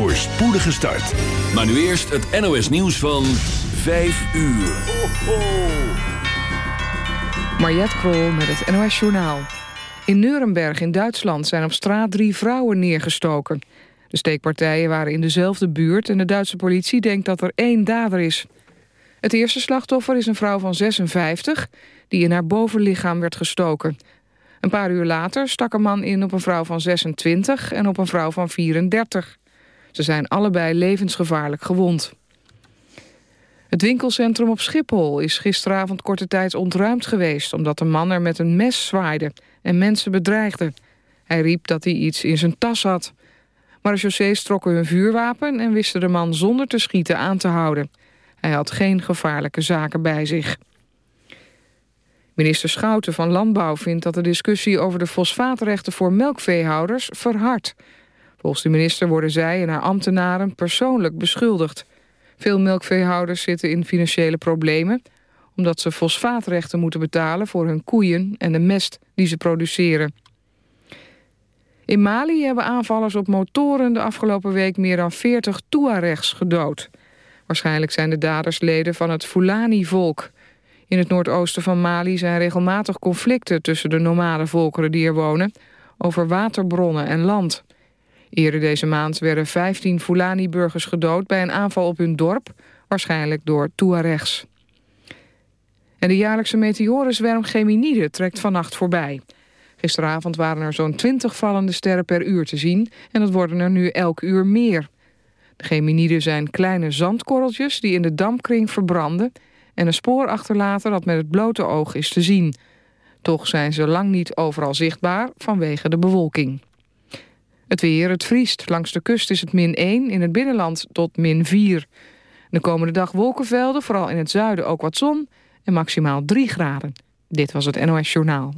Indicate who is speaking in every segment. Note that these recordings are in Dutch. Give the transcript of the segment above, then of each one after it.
Speaker 1: voor spoedige start. Maar nu eerst het NOS nieuws van 5 uur. Ho, ho.
Speaker 2: Mariette Krol met het NOS Journaal. In Nuremberg in Duitsland zijn op straat drie vrouwen neergestoken. De steekpartijen waren in dezelfde buurt... en de Duitse politie denkt dat er één dader is. Het eerste slachtoffer is een vrouw van 56... die in haar bovenlichaam werd gestoken. Een paar uur later stak een man in op een vrouw van 26... en op een vrouw van 34. Ze zijn allebei levensgevaarlijk gewond. Het winkelcentrum op Schiphol is gisteravond korte tijd ontruimd geweest... omdat een man er met een mes zwaaide en mensen bedreigde. Hij riep dat hij iets in zijn tas had. Marechaussees trokken hun vuurwapen en wisten de man zonder te schieten aan te houden. Hij had geen gevaarlijke zaken bij zich. Minister Schouten van Landbouw vindt dat de discussie over de fosfaatrechten voor melkveehouders verhardt. Volgens de minister worden zij en haar ambtenaren persoonlijk beschuldigd. Veel melkveehouders zitten in financiële problemen... omdat ze fosfaatrechten moeten betalen voor hun koeien en de mest die ze produceren. In Mali hebben aanvallers op motoren de afgelopen week meer dan 40 Tuaregs gedood. Waarschijnlijk zijn de daders leden van het Fulani-volk. In het noordoosten van Mali zijn regelmatig conflicten tussen de nomade volkeren die er wonen... over waterbronnen en land. Eerder deze maand werden 15 Fulani-burgers gedood bij een aanval op hun dorp, waarschijnlijk door Tuaregs. En de jaarlijkse meteorenzwerm Geminide trekt vannacht voorbij. Gisteravond waren er zo'n 20 vallende sterren per uur te zien en dat worden er nu elk uur meer. De Geminiden zijn kleine zandkorreltjes die in de dampkring verbranden en een spoor achterlaten dat met het blote oog is te zien. Toch zijn ze lang niet overal zichtbaar vanwege de bewolking. Het weer, het vriest. Langs de kust is het min 1, in het binnenland tot min 4. De komende dag wolkenvelden, vooral in het zuiden ook wat zon... en maximaal 3 graden. Dit was het NOS Journaal.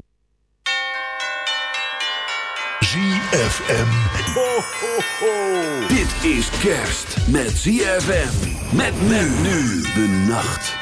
Speaker 1: ZFM. Ho, ho, ho. Dit is kerst met ZFM. Met men nu de nacht.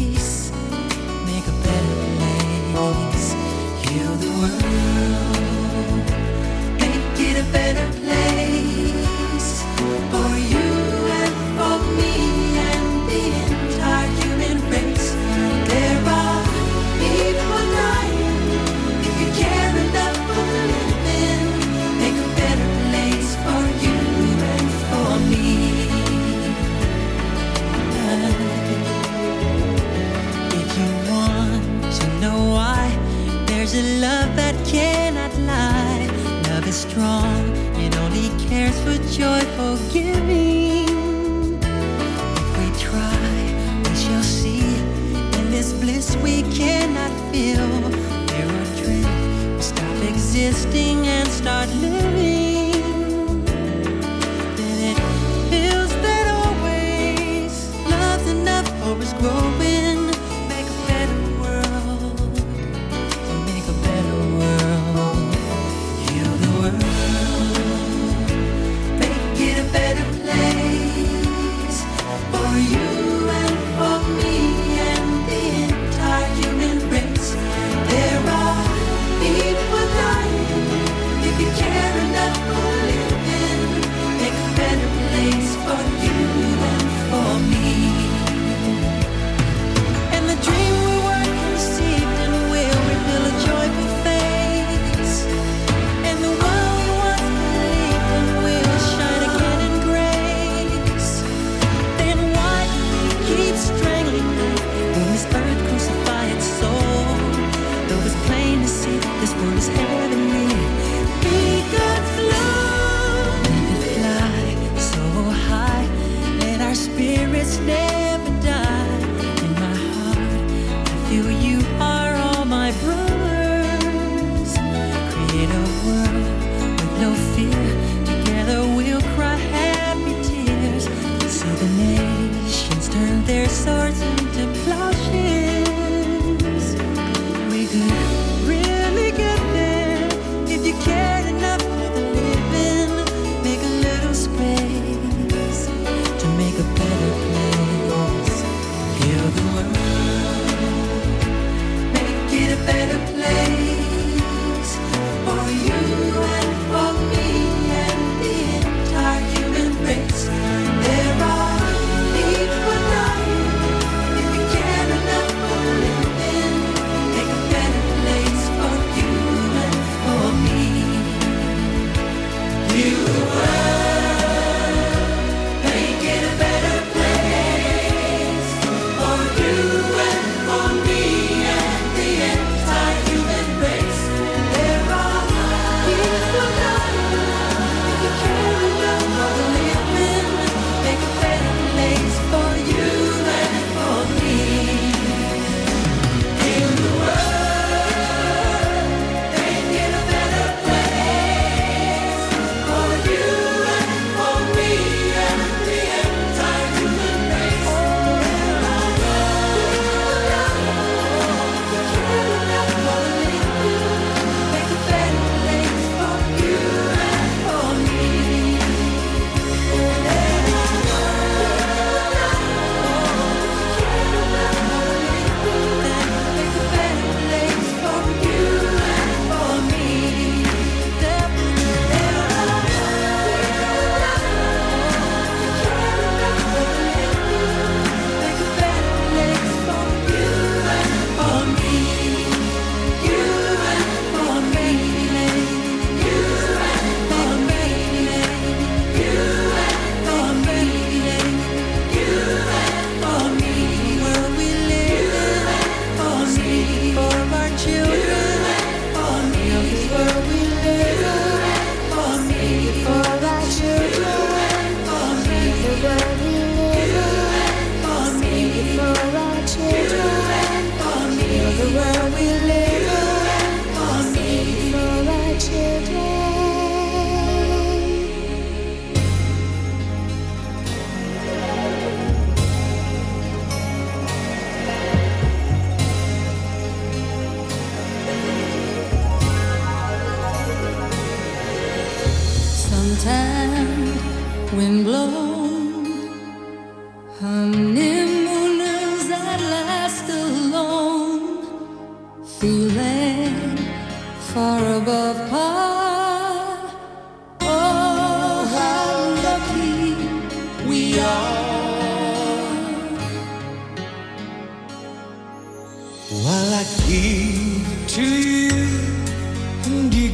Speaker 3: better place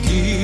Speaker 4: give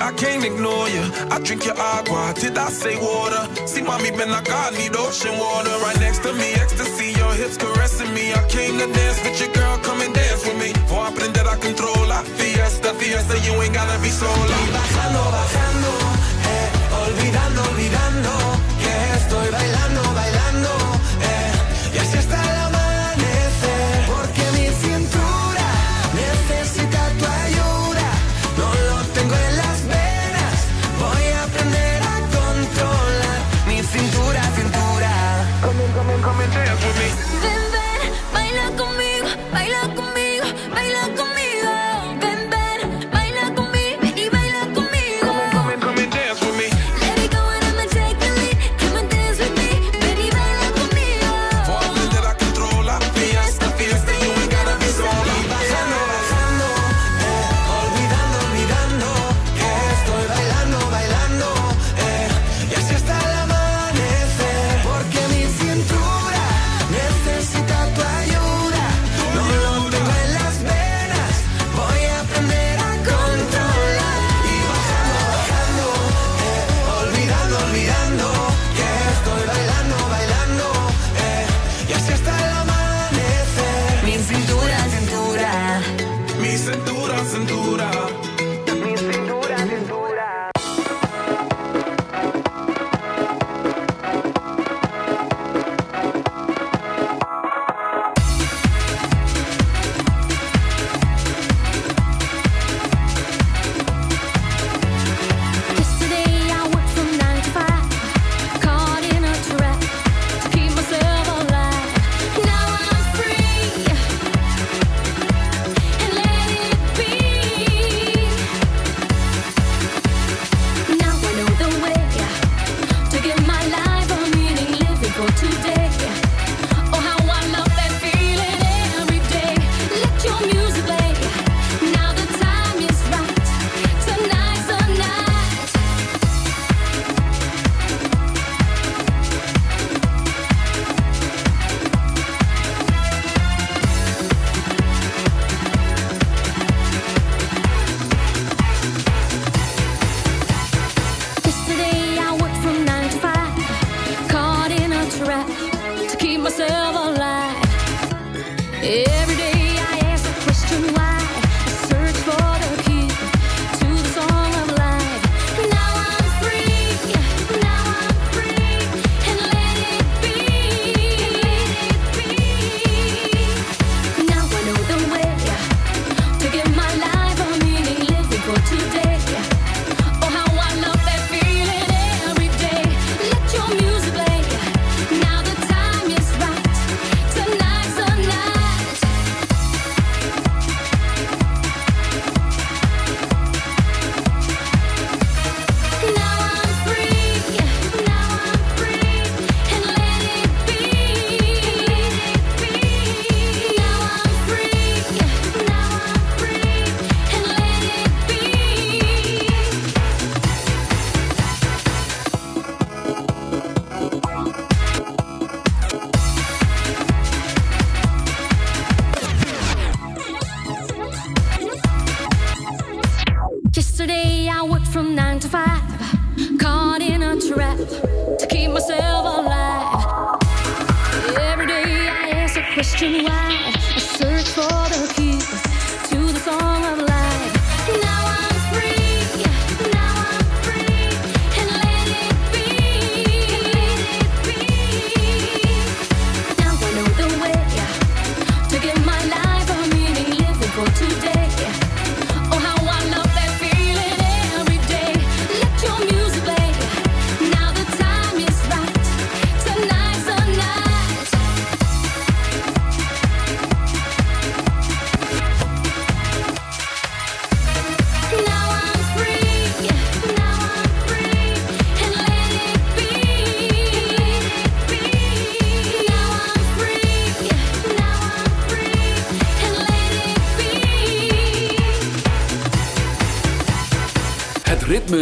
Speaker 4: I
Speaker 5: can't ignore you. I drink your agua, did I say water? See, mommy been like, I need ocean water. Right next to me, ecstasy, your hips caressing me. I came to dance with your girl, come and dance with me. For a controlar, fiesta, fiesta, you ain't gotta be solo.
Speaker 6: Y bajando, bajando, eh, olvidando, olvidando.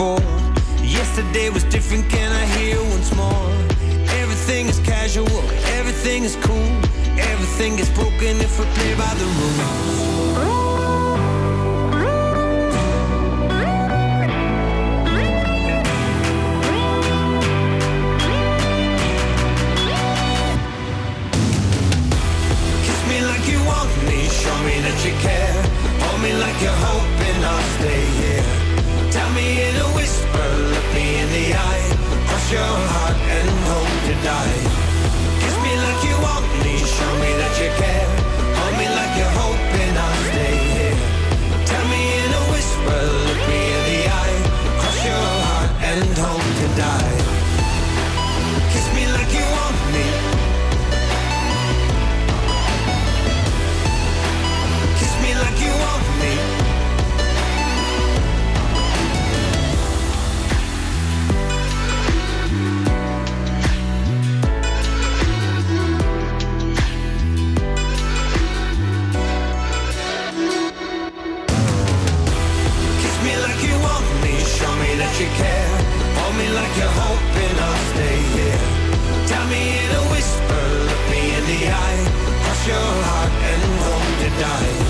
Speaker 6: before. Yesterday was different, can I hear die.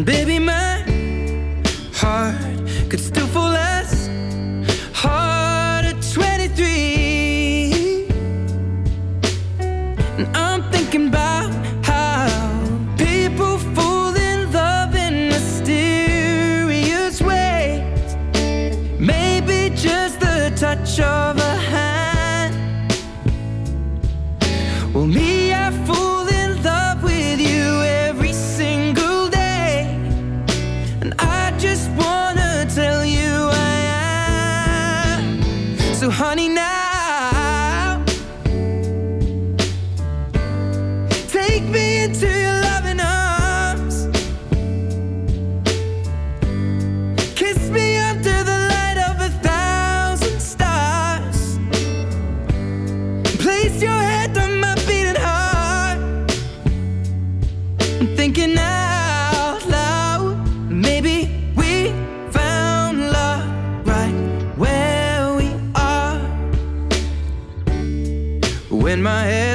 Speaker 4: Baby So honey now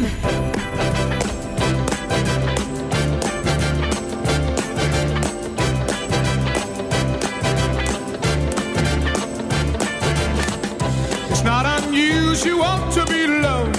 Speaker 7: It's not unusual to be loved